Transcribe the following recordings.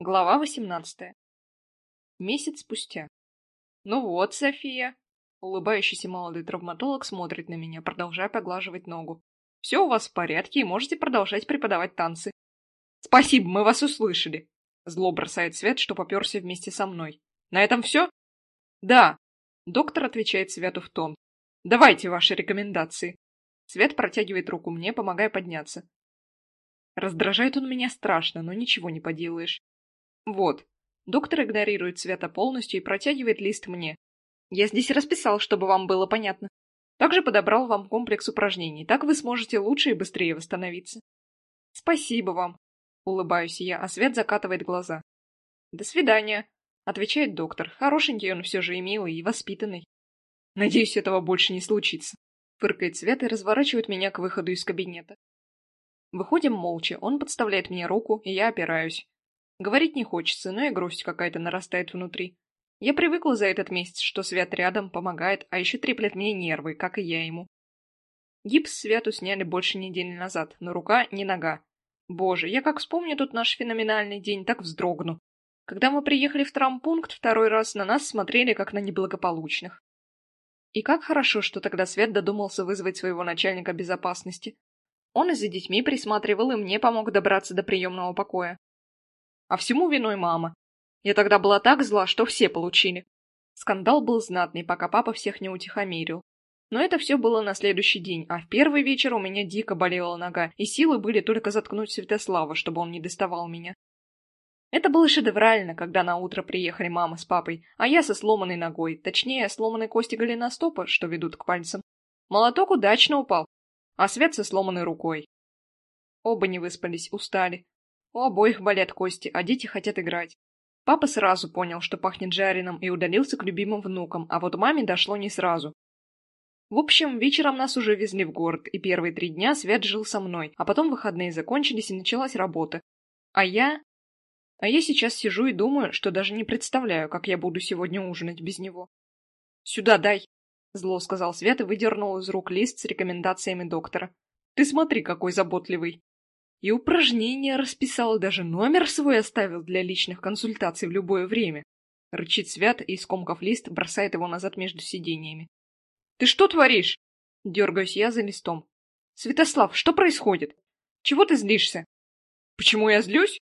Глава восемнадцатая. Месяц спустя. Ну вот, София. Улыбающийся молодой травматолог смотрит на меня, продолжая поглаживать ногу. Все у вас в порядке и можете продолжать преподавать танцы. Спасибо, мы вас услышали. Зло бросает Свет, что поперся вместе со мной. На этом все? Да. Доктор отвечает Свету в тон. Давайте ваши рекомендации. Свет протягивает руку мне, помогая подняться. Раздражает он меня страшно, но ничего не поделаешь. Вот. Доктор игнорирует Света полностью и протягивает лист мне. Я здесь расписал, чтобы вам было понятно. Также подобрал вам комплекс упражнений. Так вы сможете лучше и быстрее восстановиться. Спасибо вам. Улыбаюсь я, а Свет закатывает глаза. До свидания, отвечает доктор. Хорошенький он все же и милый, и воспитанный. Надеюсь, этого больше не случится. Фыркает Свет и разворачивает меня к выходу из кабинета. Выходим молча, он подставляет мне руку, и я опираюсь. Говорить не хочется, но и грусть какая-то нарастает внутри. Я привыкла за этот месяц, что Свят рядом, помогает, а еще треплет мне нервы, как и я ему. Гипс Святу сняли больше недели назад, но рука не нога. Боже, я как вспомню тут наш феноменальный день, так вздрогну. Когда мы приехали в травмпункт второй раз, на нас смотрели как на неблагополучных. И как хорошо, что тогда Свет додумался вызвать своего начальника безопасности. Он и за детьми присматривал, и мне помог добраться до приемного покоя. А всему виной мама. Я тогда была так зла, что все получили. Скандал был знатный, пока папа всех не утихомирил. Но это все было на следующий день, а в первый вечер у меня дико болела нога, и силы были только заткнуть Святослава, чтобы он не доставал меня. Это было шедеврально, когда на утро приехали мама с папой, а я со сломанной ногой, точнее, сломанной кости голеностопа, что ведут к пальцам. Молоток удачно упал, а Свет со сломанной рукой. Оба не выспались, устали, у обоих болят кости, а дети хотят играть. Папа сразу понял, что пахнет жареным, и удалился к любимым внукам, а вот маме дошло не сразу. В общем, вечером нас уже везли в город, и первые три дня Свет жил со мной, а потом выходные закончились, и началась работа. А я... А я сейчас сижу и думаю, что даже не представляю, как я буду сегодня ужинать без него. «Сюда дай!» — зло сказал Свет и выдернул из рук лист с рекомендациями доктора. «Ты смотри, какой заботливый!» И упражнения расписал, даже номер свой оставил для личных консультаций в любое время. Рычит Свят и, скомкав лист, бросает его назад между сидениями. «Ты что творишь?» Дергаюсь я за листом. «Святослав, что происходит? Чего ты злишься?» «Почему я злюсь?»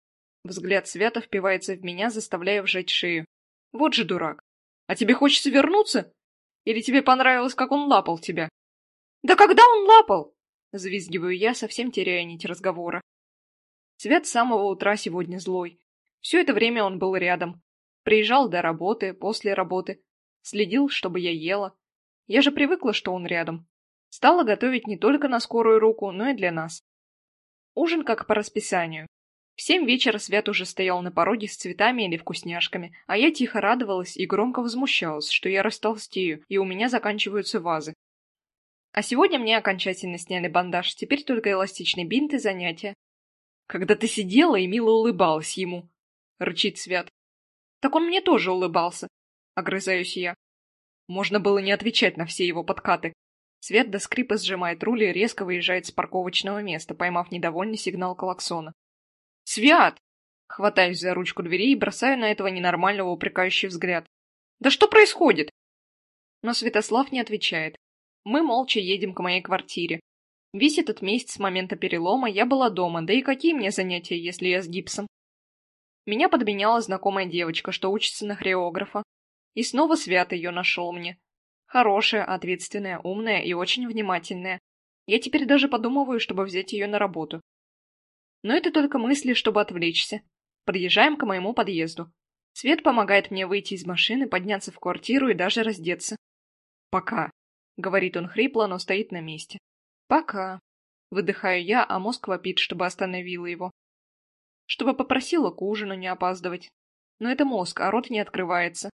Взгляд Свята впивается в меня, заставляя вжать шею. «Вот же дурак! А тебе хочется вернуться? Или тебе понравилось, как он лапал тебя?» «Да когда он лапал?» Завизгиваю я, совсем теряя нить разговора. Свят с самого утра сегодня злой. Все это время он был рядом. Приезжал до работы, после работы. Следил, чтобы я ела. Я же привыкла, что он рядом. Стала готовить не только на скорую руку, но и для нас. Ужин как по расписанию. В семь вечера Свят уже стоял на пороге с цветами или вкусняшками, а я тихо радовалась и громко возмущалась, что я растолстею, и у меня заканчиваются вазы. А сегодня мне окончательно сняли бандаж, теперь только эластичный бинт и занятия. Когда ты сидела и мило улыбалась ему, — рычит Свят. Так он мне тоже улыбался, — огрызаюсь я. Можно было не отвечать на все его подкаты. Свет до скрипа сжимает руль и резко выезжает с парковочного места, поймав недовольный сигнал клаксона. «Свят!» Хватаюсь за ручку двери и бросаю на этого ненормального упрекающий взгляд. «Да что происходит?» Но Святослав не отвечает. Мы молча едем к моей квартире. Весь этот месяц с момента перелома я была дома, да и какие мне занятия, если я с гипсом? Меня подменяла знакомая девочка, что учится на хореографа. И снова Свят ее нашел мне. Хорошая, ответственная, умная и очень внимательная. Я теперь даже подумываю, чтобы взять ее на работу. Но это только мысли, чтобы отвлечься. Подъезжаем к моему подъезду. Свет помогает мне выйти из машины, подняться в квартиру и даже раздеться. Пока. — говорит он хрипло, но стоит на месте. «Пока». Выдыхаю я, а мозг вопит, чтобы остановила его. Чтобы попросила к ужину не опаздывать. Но это мозг, а рот не открывается.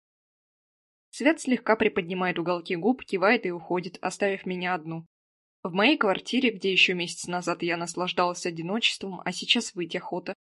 Свет слегка приподнимает уголки губ, кивает и уходит, оставив меня одну. В моей квартире, где еще месяц назад я наслаждалась одиночеством, а сейчас выйти охота.